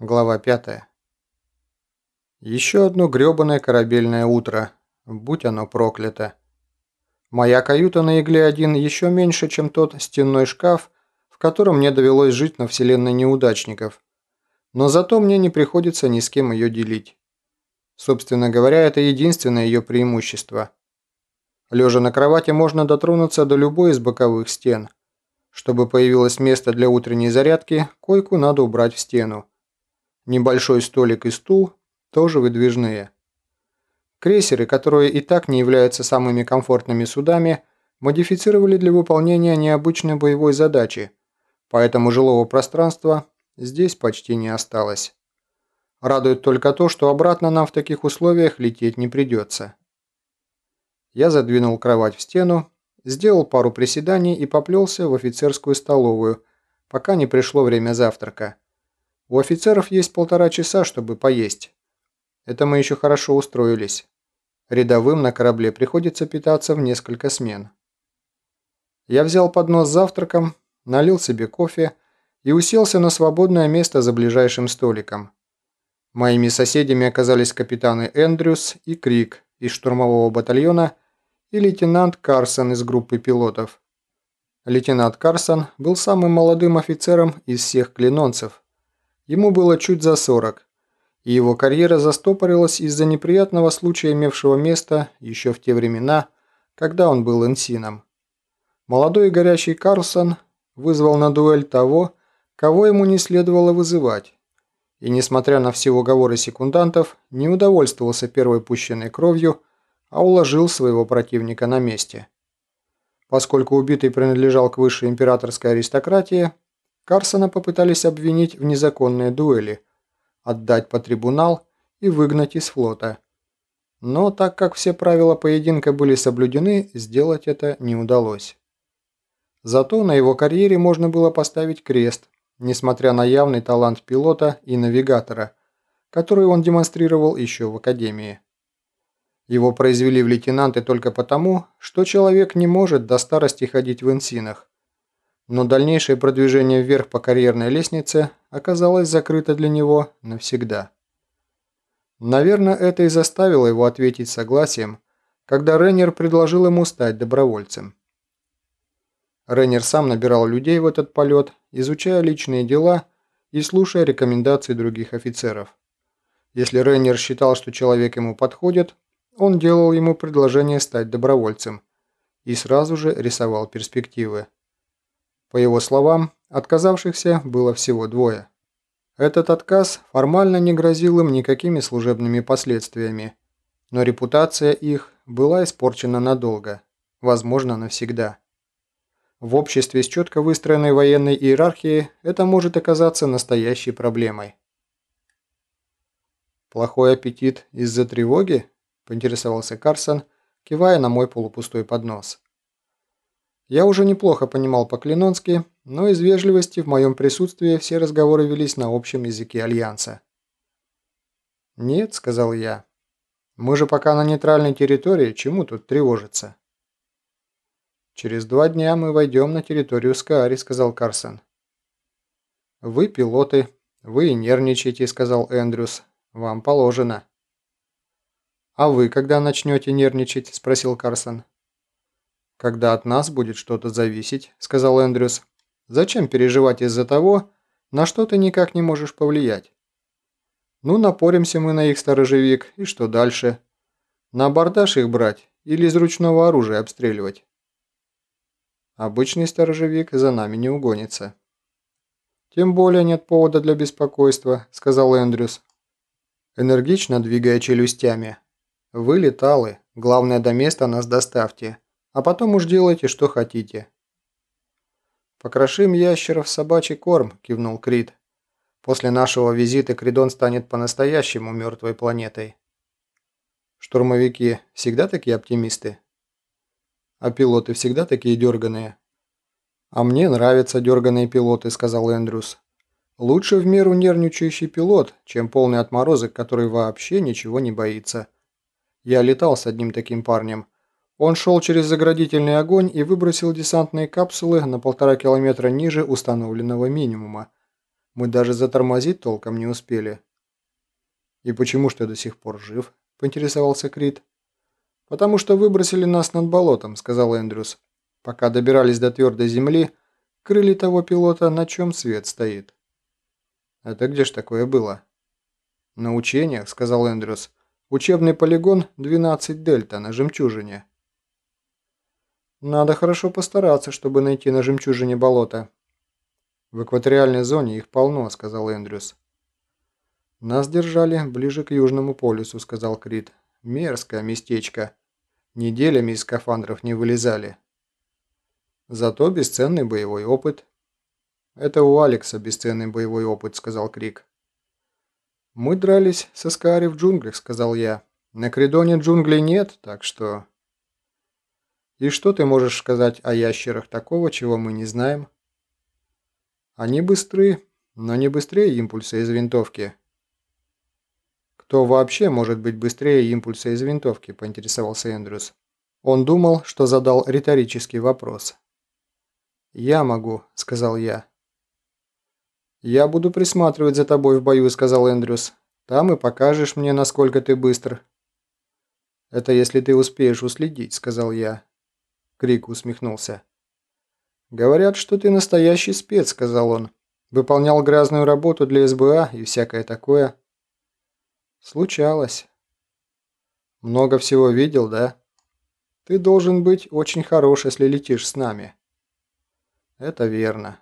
Глава 5. Еще одно грёбаное корабельное утро. Будь оно проклято. Моя каюта на Игле-1 еще меньше, чем тот стенной шкаф, в котором мне довелось жить на вселенной неудачников. Но зато мне не приходится ни с кем ее делить. Собственно говоря, это единственное ее преимущество. Лежа на кровати можно дотронуться до любой из боковых стен. Чтобы появилось место для утренней зарядки, койку надо убрать в стену. Небольшой столик и стул тоже выдвижные. Крейсеры, которые и так не являются самыми комфортными судами, модифицировали для выполнения необычной боевой задачи, поэтому жилого пространства здесь почти не осталось. Радует только то, что обратно нам в таких условиях лететь не придется. Я задвинул кровать в стену, сделал пару приседаний и поплелся в офицерскую столовую, пока не пришло время завтрака. У офицеров есть полтора часа, чтобы поесть. Это мы еще хорошо устроились. Рядовым на корабле приходится питаться в несколько смен. Я взял поднос с завтраком, налил себе кофе и уселся на свободное место за ближайшим столиком. Моими соседями оказались капитаны Эндрюс и Крик из штурмового батальона и лейтенант Карсон из группы пилотов. Лейтенант Карсон был самым молодым офицером из всех клинонцев, Ему было чуть за 40, и его карьера застопорилась из-за неприятного случая, имевшего место еще в те времена, когда он был инсином. Молодой и горячий Карлсон вызвал на дуэль того, кого ему не следовало вызывать, и, несмотря на все уговоры секундантов, не удовольствовался первой пущенной кровью, а уложил своего противника на месте. Поскольку убитый принадлежал к высшей императорской аристократии, Карсона попытались обвинить в незаконной дуэли, отдать по трибунал и выгнать из флота. Но так как все правила поединка были соблюдены, сделать это не удалось. Зато на его карьере можно было поставить крест, несмотря на явный талант пилота и навигатора, который он демонстрировал еще в академии. Его произвели в лейтенанты только потому, что человек не может до старости ходить в инсинах, но дальнейшее продвижение вверх по карьерной лестнице оказалось закрыто для него навсегда. Наверное, это и заставило его ответить согласием, когда Реннер предложил ему стать добровольцем. Реннер сам набирал людей в этот полет, изучая личные дела и слушая рекомендации других офицеров. Если Реннер считал, что человек ему подходит, он делал ему предложение стать добровольцем и сразу же рисовал перспективы. По его словам, отказавшихся было всего двое. Этот отказ формально не грозил им никакими служебными последствиями, но репутация их была испорчена надолго, возможно, навсегда. В обществе с четко выстроенной военной иерархией это может оказаться настоящей проблемой. «Плохой аппетит из-за тревоги?» – поинтересовался Карсон, кивая на мой полупустой поднос. Я уже неплохо понимал по-клинонски, но из вежливости в моем присутствии все разговоры велись на общем языке Альянса. «Нет», — сказал я. «Мы же пока на нейтральной территории, чему тут тревожиться?» «Через два дня мы войдем на территорию Скаари», — сказал Карсон. «Вы пилоты, вы нервничаете», — сказал Эндрюс. «Вам положено». «А вы когда начнете нервничать?» — спросил Карсон. «Когда от нас будет что-то зависеть», – сказал Эндрюс. «Зачем переживать из-за того, на что ты никак не можешь повлиять?» «Ну, напоримся мы на их сторожевик, и что дальше? На абордаж их брать или из ручного оружия обстреливать?» «Обычный сторожевик за нами не угонится». «Тем более нет повода для беспокойства», – сказал Эндрюс, энергично двигая челюстями. «Вы леталы, главное до места нас доставьте». А потом уж делайте, что хотите». «Покрошим ящеров собачий корм», – кивнул Крит. «После нашего визита Кридон станет по-настоящему мертвой планетой». «Штурмовики всегда такие оптимисты?» «А пилоты всегда такие дерганые?» «А мне нравятся дерганые пилоты», – сказал Эндрюс. «Лучше в меру нервничающий пилот, чем полный отморозок, который вообще ничего не боится. Я летал с одним таким парнем. Он шел через заградительный огонь и выбросил десантные капсулы на полтора километра ниже установленного минимума. Мы даже затормозить толком не успели». «И почему ж ты до сих пор жив?» – поинтересовался Крит. «Потому что выбросили нас над болотом», – сказал Эндрюс. «Пока добирались до твердой земли, крылья того пилота на чем свет стоит». «Это где ж такое было?» «На учениях», – сказал Эндрюс. «Учебный полигон 12 Дельта на Жемчужине». «Надо хорошо постараться, чтобы найти на Жемчужине болото». «В экваториальной зоне их полно», – сказал Эндрюс. «Нас держали ближе к Южному полюсу», – сказал Крит. «Мерзкое местечко. Неделями из скафандров не вылезали». «Зато бесценный боевой опыт». «Это у Алекса бесценный боевой опыт», – сказал Крик. «Мы дрались со Скаари в джунглях», – сказал я. «На Кридоне джунглей нет, так что...» «И что ты можешь сказать о ящерах такого, чего мы не знаем?» «Они быстры, но не быстрее импульса из винтовки». «Кто вообще может быть быстрее импульса из винтовки?» – поинтересовался Эндрюс. Он думал, что задал риторический вопрос. «Я могу», – сказал я. «Я буду присматривать за тобой в бою», – сказал Эндрюс. «Там и покажешь мне, насколько ты быстр». «Это если ты успеешь уследить», – сказал я. Крик усмехнулся. «Говорят, что ты настоящий спец», – сказал он. «Выполнял грязную работу для СБА и всякое такое». Случалось. Много всего видел, да? Ты должен быть очень хорош, если летишь с нами. Это верно.